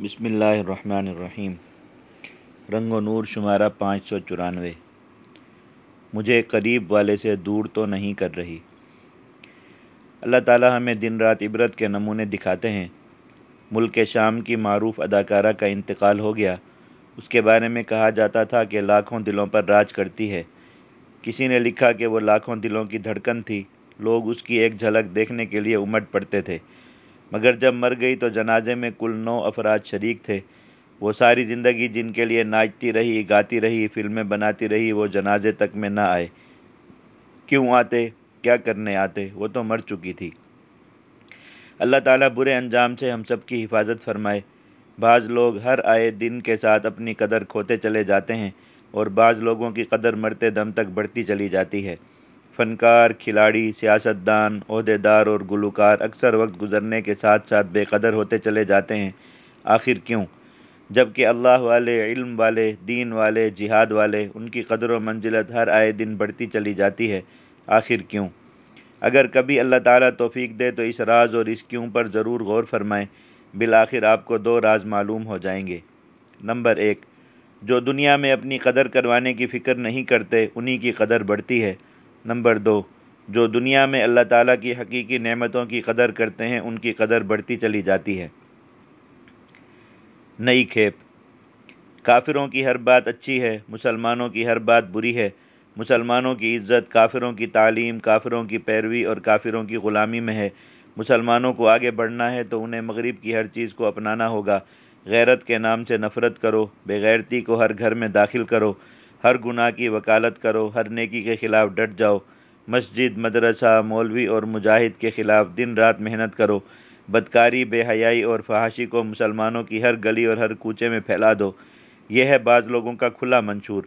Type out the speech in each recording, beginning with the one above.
بسم اللہ الرحمن الرحیم۔ رنگ و نور شمارہ پانچ سو چورانوے۔ مجھے قریب والے سے دور تو نہیں کر رہی۔ اللہ تعالی ہمیں دن رات عبرت کے نمونے دکھاتے ہیں۔ ملک شام کی معروف اداکارہ کا انتقال ہو گیا۔ اس کے بارے میں کہا جاتا تھا کہ لاکھوں دلوں پر راج کرتی ہے۔ کسی نے لکھا کہ وہ لاکھوں دلوں کی دھڑکن تھی۔ لوگ اس کی ایک جھلک دیکھنے کے لیے امٹ پڑتے تھے۔ مگر جب مر گئی تو جنازے میں کل نو افراد شریک تھے۔ وہ ساری زندگی جن کے لیے ناچتی رہی، گاتی رہی، فلمیں بناتی رہی، وہ جنازے تک میں نہ آئے۔ کیوں آتے؟ کیا کرنے آتے؟ وہ تو مر چکی تھی۔ اللہ تعالیٰ برے انجام سے ہم سب کی حفاظت فرمائے۔ بعض لوگ ہر آئے دن کے ساتھ اپنی قدر کھوتے چلے جاتے ہیں اور بعض لوگوں کی قدر مرتے دم تک بڑھتی چلی جاتی ہے۔ فنکار، کھلاڑی، سیاستدان، عہدیدار اور گلوکار اکثر وقت گزرنے کے ساتھ ساتھ بے قدر ہوتے چلے جاتے ہیں۔ آخر کیوں؟ جبکہ اللہ والے، علم والے، دین والے، جہاد والے، ان کی قدر و منزلت ہر آئے دن بڑھتی چلی جاتی ہے۔ آخر کیوں؟ اگر کبھی اللہ تعالیٰ توفیق دے تو اس راز اور اس کیوں پر ضرور غور فرمائیں۔ بالآخر آپ کو دو راز معلوم ہو جائیں گے۔ نمبر ایک، جو دنیا میں اپنی قدر کروانے کی فکر نہیں کرتے، انہی کی قدر بڑھتی ہے۔ نمبر دو، جو دنیا میں اللہ تعالیٰ کی حقیقی نعمتوں کی قدر کرتے ہیں، ان کی قدر بڑھتی چلی جاتی ہے۔ نئی کھیپ۔ کافروں کی ہر بات اچھی ہے، مسلمانوں کی ہر بات بری ہے۔ مسلمانوں کی عزت کافروں کی تعلیم، کافروں کی پیروی اور کافروں کی غلامی میں ہے۔ مسلمانوں کو آگے بڑھنا ہے تو انہیں مغرب کی ہر چیز کو اپنانا ہوگا۔ غیرت کے نام سے نفرت کرو بغیرتی کو ہر گھر میں داخل کرو۔ ہر گناہ کی وکالت کرو، ہر نیکی کے خلاف ڈٹ جاؤ۔ مسجد، مدرسہ، مولوی اور مجاہد کے خلاف دن رات محنت کرو۔ بدکاری، بے حیائی اور فحاشی کو مسلمانوں کی ہر گلی اور ہر کوچے میں پھیلا دو۔ یہ ہے بعض لوگوں کا کھلا منشور۔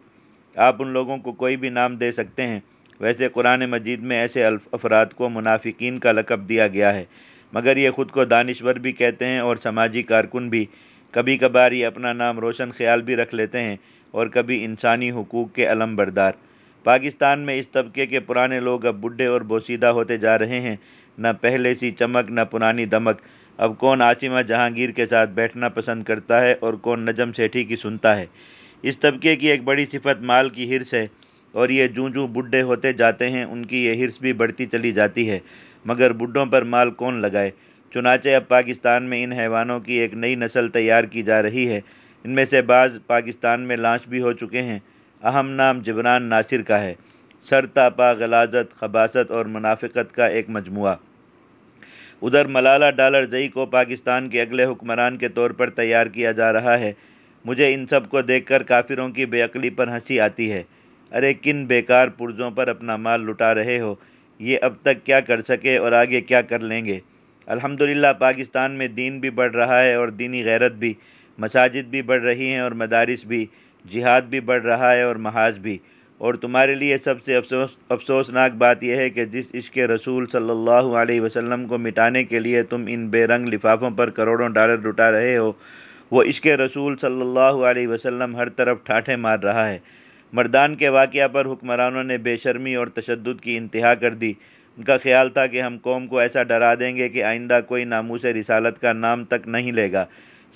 آپ ان لوگوں کو کوئی بھی نام دے سکتے ہیں۔ ویسے قرآن مجید میں ایسے افراد کو منافقین کا لقب دیا گیا ہے۔ مگر یہ خود کو دانشور بھی کہتے ہیں اور سماجی کارکن بھی۔ کبھی کبھار یہ اپنا نام روشن خیال بھی رکھ لیتے ہیں۔ اور کبھی انسانی حقوق کے علم بردار۔ پاکستان میں اس طبقے کے پرانے لوگ اب بڈھے اور بوسیدہ ہوتے جا رہے ہیں۔ نہ پہلے سی چمک، نہ پرانی دمک۔ اب کون عاصمہ جہانگیر کے ساتھ بیٹھنا پسند کرتا ہے اور کون نجم سیٹھی کی سنتا ہے۔ اس طبقے کی ایک بڑی صفت مال کی ہرس ہے اور یہ جوں جوں بڈھے ہوتے جاتے ہیں، ان کی یہ ہرس بھی بڑھتی چلی جاتی ہے۔ مگر بڈھوں پر مال کون لگائے؟ چنانچہ اب پاکستان میں ان حیوانوں کی ایک نئی نسل تیار کی جا رہی ہے۔ ان میں سے بعض پاکستان میں لانچ بھی ہو چکے ہیں۔ اہم نام جبران ناصر کا ہے۔ سر تاپا، غلازت، خباست اور منافقت کا ایک مجموعہ۔ ادھر ملالہ ڈالر زئی کو پاکستان کے اگلے حکمران کے طور پر تیار کیا جا رہا ہے۔ مجھے ان سب کو دیکھ کر کافروں کی بے عقلی پر ہنسی آتی ہے۔ ارے، کن بیکار پرزوں پر اپنا مال لٹا رہے ہو؟ یہ اب تک کیا کر سکے اور آگے کیا کر لیں گے؟ الحمدللہ، پاکستان میں دین بھی بڑھ رہا ہے اور دینی غیرت بھی۔ مساجد بھی بڑھ رہی ہیں اور مدارس بھی، جہاد بھی بڑھ رہا ہے اور محاذ بھی۔ اور تمہارے لیے سب سے افسوس، افسوسناک بات یہ ہے کہ جس عشق رسول صلی اللہ علیہ وسلم کو مٹانے کے لیے تم ان بے رنگ لفافوں پر کروڑوں ڈالر لٹا رہے ہو، وہ عشق رسول صلی اللہ علیہ وسلم ہر طرف ٹھاٹھے مار رہا ہے۔ مردان کے واقعہ پر حکمرانوں نے بے شرمی اور تشدد کی انتہا کر دی۔ ان کا خیال تھا کہ ہم قوم کو ایسا ڈرا دیں گے کہ آئندہ کوئی ناموس رسالت کا نام تک نہیں لے گا۔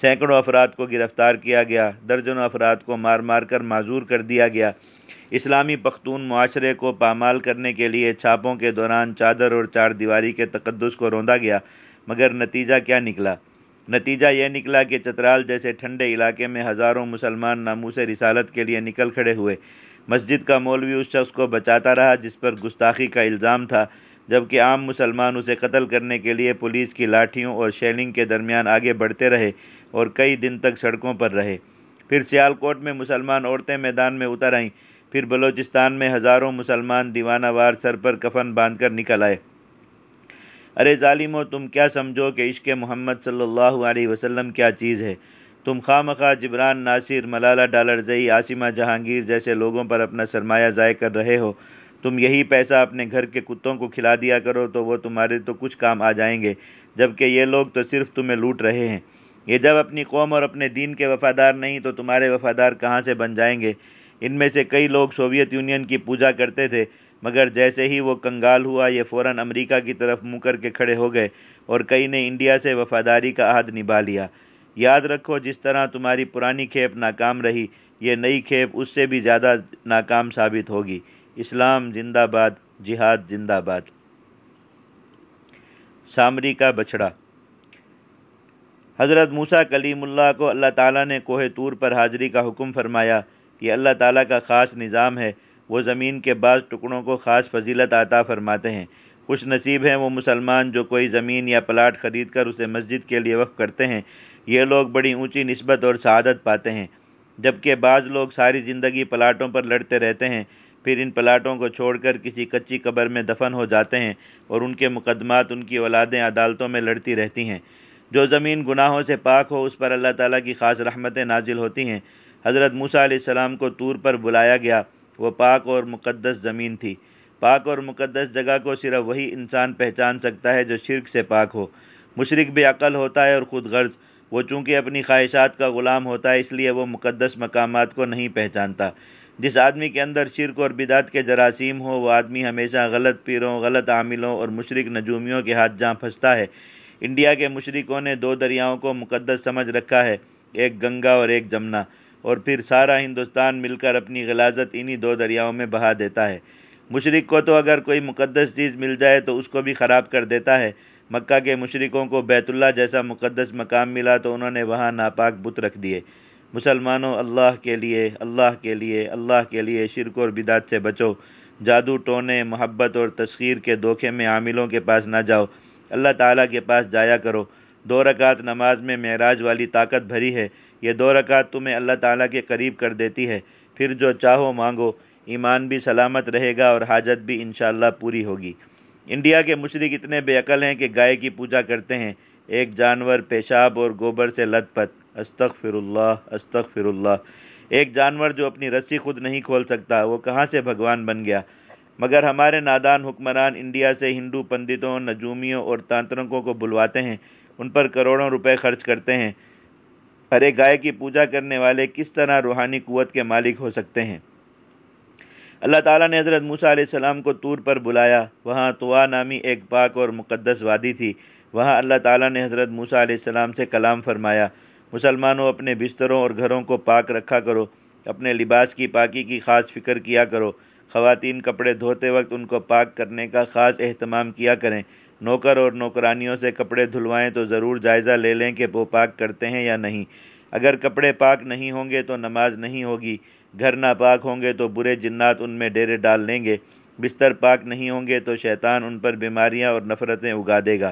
سینکڑوں افراد کو گرفتار کیا گیا، درجنوں افراد کو مار مار کر معذور کر دیا گیا۔ اسلامی پختون معاشرے کو پامال کرنے کے لیے چھاپوں کے دوران چادر اور چار دیواری کے تقدس کو روندا گیا، مگر نتیجہ کیا نکلا؟ نتیجہ یہ نکلا کہ چترال جیسے ٹھنڈے علاقے میں ہزاروں مسلمان ناموس رسالت کے لیے نکل کھڑے ہوئے۔ مسجد کا مولوی اس شخص کو بچاتا رہا جس پر گستاخی کا الزام تھا۔ جبکہ عام مسلمان اسے قتل کرنے کے لیے پولیس کی لاٹھیوں اور شیلنگ کے درمیان آگے بڑھتے رہے اور کئی دن تک سڑکوں پر رہے۔ پھر سیالکوٹ میں مسلمان عورتیں میدان میں اتر آئیں۔ پھر بلوچستان میں ہزاروں مسلمان دیوانہ وار سر پر کفن باندھ کر نکل آئے۔ ارے ظالمو، تم کیا سمجھو کہ عشق محمد صلی اللہ علیہ وسلم کیا چیز ہے؟ تم خواہ مخواہ جبران ناصر ملالہ ڈالر زئی، عاصمہ جہانگیر جیسے لوگوں پر اپنا سرمایہ ضائع کر رہے ہو۔ تم یہی پیسہ اپنے گھر کے کتوں کو کھلا دیا کرو تو وہ تمہارے تو کچھ کام آ جائیں گے، جبکہ یہ لوگ تو صرف تمہیں لوٹ رہے ہیں۔ یہ جب اپنی قوم اور اپنے دین کے وفادار نہیں تو تمہارے وفادار کہاں سے بن جائیں گے؟ ان میں سے کئی لوگ سوویت یونین کی پوجا کرتے تھے، مگر جیسے ہی وہ کنگال ہوا، یہ فوراً امریکہ کی طرف منہ کر کے کھڑے ہو گئے اور کئی نے انڈیا سے وفاداری کا عہد نبھا لیا۔ یاد رکھو، جس طرح تمہاری پرانی کھیپ ناکام رہی، یہ نئی کھیپ اس سے بھی زیادہ ناکام ثابت ہوگی۔ اسلام زندہ باد، جہاد زندہ باد۔ سامری کا بچڑا حضرت موسیٰ کلیم اللہ کو اللہ تعالیٰ نے کوہ طور پر حاضری کا حکم فرمایا یہ اللہ تعالیٰ کا خاص نظام ہے، وہ زمین کے بعض ٹکڑوں کو خاص فضیلت عطا فرماتے ہیں۔ خوش نصیب ہیں وہ مسلمان جو کوئی زمین یا پلاٹ خرید کر اسے مسجد کے لیے وقف کرتے ہیں۔ یہ لوگ بڑی اونچی نسبت اور سعادت پاتے ہیں۔ جبکہ بعض لوگ ساری زندگی پلاٹوں پر لڑتے رہتے ہیں پھر ان پلاٹوں کو چھوڑ کر کسی کچی قبر میں دفن ہو جاتے ہیں اور ان کے مقدمات، ان کی اولادیں عدالتوں میں لڑتی رہتی ہیں۔ جو زمین گناہوں سے پاک ہو، اس پر اللہ تعالیٰ کی خاص رحمتیں نازل ہوتی ہیں۔ حضرت موسیٰ علیہ السلام کو طور پر بلایا گیا۔ وہ پاک اور مقدس زمین تھی۔ پاک اور مقدس جگہ کو صرف وہی انسان پہچان سکتا ہے جو شرک سے پاک ہو۔ مشرق بے عقل ہوتا ہے اور خود غرض۔ وہ چونکہ اپنی خواہشات کا غلام ہوتا ہے، اس لیے وہ مقدس مقامات کو نہیں پہچانتا۔ جس آدمی کے اندر شرک اور بدعت کے جراثیم ہو وہ آدمی ہمیشہ غلط پیروں، غلط عاملوں اور مشرق نجومیوں کے ہاتھ جہاں پھنستا ہے۔ انڈیا کے مشرقوں نے دو دریاؤں کو مقدس سمجھ رکھا ہے، ایک گنگا اور ایک جمنا، اور پھر سارا ہندوستان مل کر اپنی غلازت انہی دو دریاؤں میں بہا دیتا ہے۔ مشرق کو تو اگر کوئی مقدس چیز مل جائے تو اس کو بھی خراب کر دیتا ہے۔ مکہ کے مشرقوں کو بیت اللہ جیسا مقدس مقام ملا تو انہوں نے وہاں ناپاک بت رکھ دیے۔ مسلمانوں، اللہ کے لیے، اللہ کے لیے، اللہ کے لیے شرک اور بدعت سے بچو۔ جادو، ٹونے، محبت اور تسخیر کے دھوکے میں عاملوں کے پاس نہ جاؤ۔ اللہ تعالیٰ کے پاس جایا کرو۔ دو رکعت نماز میں معراج والی طاقت بھری ہے۔ یہ دو رکعت تمہیں اللہ تعالیٰ کے قریب کر دیتی ہے۔ پھر جو چاہو مانگو۔ ایمان بھی سلامت رہے گا اور حاجت بھی انشاءاللہ پوری ہوگی۔ انڈیا کے مشرق اتنے بے عقل ہیں کہ گائے کی پوجا کرتے ہیں۔ ایک جانور، پیشاب اور گوبر سے لت پت۔ استغفر اللہ استغفر اللہ۔ ایک جانور جو اپنی رسی خود نہیں کھول سکتا، وہ کہاں سے بھگوان بن گیا؟ مگر ہمارے نادان حکمران انڈیا سے ہندو پنڈتوں، نجومیوں اور تانترکوں کو بلواتے ہیں۔ ان پر کروڑوں روپے خرچ کرتے ہیں۔ ارے گائے کی پوجا کرنے والے کس طرح روحانی قوت کے مالک ہو سکتے ہیں؟ اللہ تعالیٰ نے حضرت موسیٰ علیہ السلام کو طور پر بلایا۔ وہاں توا نامی ایک پاک اور مقدس وادی تھی۔ وہاں اللہ تعالیٰ نے حضرت موسیٰ علیہ السلام سے کلام فرمایا۔ مسلمانوں، اپنے بستروں اور گھروں کو پاک رکھا کرو۔ اپنے لباس کی، پاکی کی خاص فکر کیا کرو۔ خواتین کپڑے دھوتے وقت ان کو پاک کرنے کا خاص اہتمام کیا کریں۔ نوکر اور نوکرانیوں سے کپڑے دھلوائیں تو ضرور جائزہ لے لیں کہ وہ پاک کرتے ہیں یا نہیں۔ اگر کپڑے پاک نہیں ہوں گے تو نماز نہیں ہوگی۔ گھر نہ پاک ہوں گے تو برے جنات ان میں ڈیرے ڈال لیں گے۔ بستر پاک نہیں ہوں گے تو شیطان ان پر بیماریاں اور نفرتیں اگا دے گا۔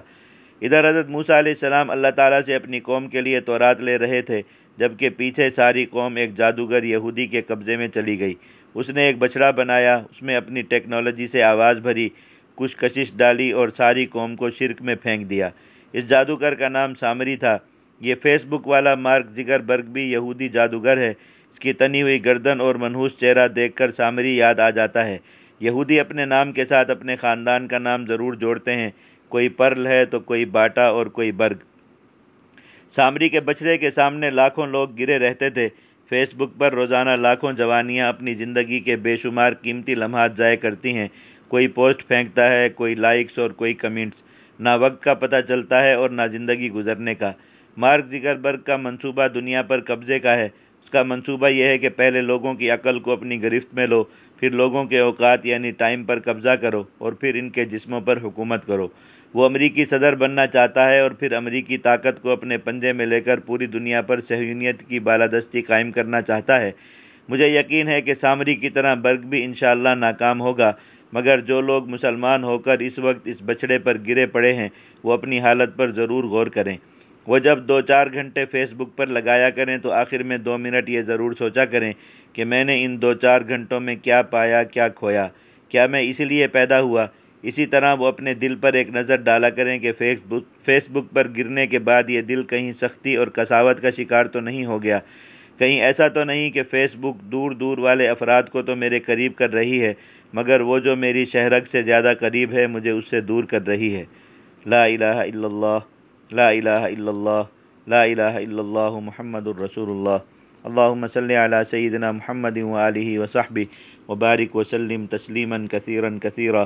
ادھر حضرت موسیٰ علیہ السلام اللہ تعالیٰ سے اپنی قوم کے لیے تورات لے رہے تھے، جبکہ پیچھے ساری قوم ایک جادوگر یہودی کے قبضے میں چلی گئی۔ اس نے ایک بچڑا بنایا، اس میں اپنی ٹیکنالوجی سے آواز بھری، کچھ کشش ڈالی اور ساری قوم کو شرک میں پھینک دیا۔ اس جادوگر کا نام سامری تھا۔ یہ فیس بک والا مارک جگر برگ بھی یہودی جادوگر ہے۔ اس کی تنی ہوئی گردن اور منحوس چہرہ دیکھ کر سامری یاد آ جاتا ہے۔ یہودی اپنے نام کے ساتھ اپنے خاندان کا نام ضرور جوڑتے ہیں۔ کوئی پرل ہے تو کوئی باٹا اور کوئی برگ۔ سامری کے بچڑے کے سامنے لاکھوں لوگ گرے رہتے تھے۔ فیس بک پر روزانہ لاکھوں جوانیاں اپنی زندگی کے بے شمار قیمتی لمحات ضائع کرتی ہیں۔ کوئی پوسٹ پھینکتا ہے، کوئی لائکس اور کوئی کمنٹس۔ نہ وقت کا پتہ چلتا ہے اور نہ زندگی گزرنے کا۔ مارک زگر برگ کا منصوبہ دنیا پر قبضے کا ہے۔ اس کا منصوبہ یہ ہے کہ پہلے لوگوں کی عقل کو اپنی گرفت میں لو، پھر لوگوں کے اوقات یعنی ٹائم پر قبضہ کرو اور پھر ان کے جسموں پر حکومت کرو۔ وہ امریکی صدر بننا چاہتا ہے اور پھر امریکی طاقت کو اپنے پنجے میں لے کر پوری دنیا پر صہیونیت کی بالادستی قائم کرنا چاہتا ہے۔ مجھے یقین ہے کہ سامری کی طرح برگ بھی انشاءاللہ ناکام ہوگا، مگر جو لوگ مسلمان ہو کر اس وقت اس بچڑے پر گرے پڑے ہیں، وہ اپنی حالت پر ضرور غور کریں۔ وہ جب دو چار گھنٹے فیس بک پر لگایا کریں تو آخر میں دو منٹ یہ ضرور سوچا کریں کہ میں نے ان دو چار گھنٹوں میں کیا پایا، کیا کھویا، کیا میں اسی لیے پیدا ہوا۔ اسی طرح وہ اپنے دل پر ایک نظر ڈالا کریں کہ فیس بک فیس بک پر گرنے کے بعد یہ دل کہیں سختی اور کساوت کا شکار تو نہیں ہو گیا۔ کہیں ایسا تو نہیں کہ فیس بک دور دور والے افراد کو تو میرے قریب کر رہی ہے، مگر وہ جو میری شہرک سے زیادہ قریب ہے، مجھے اس سے دور کر رہی ہے۔ لا الہ الا اللہ، لا الہ الا اللہ، لا الہ الا اللہ محمد الرسول اللہ۔ اللہم صلی علی سیدنا محمد وآلہ وصحبہ وبارک وسلم تسلیما کثیرا کثیرا۔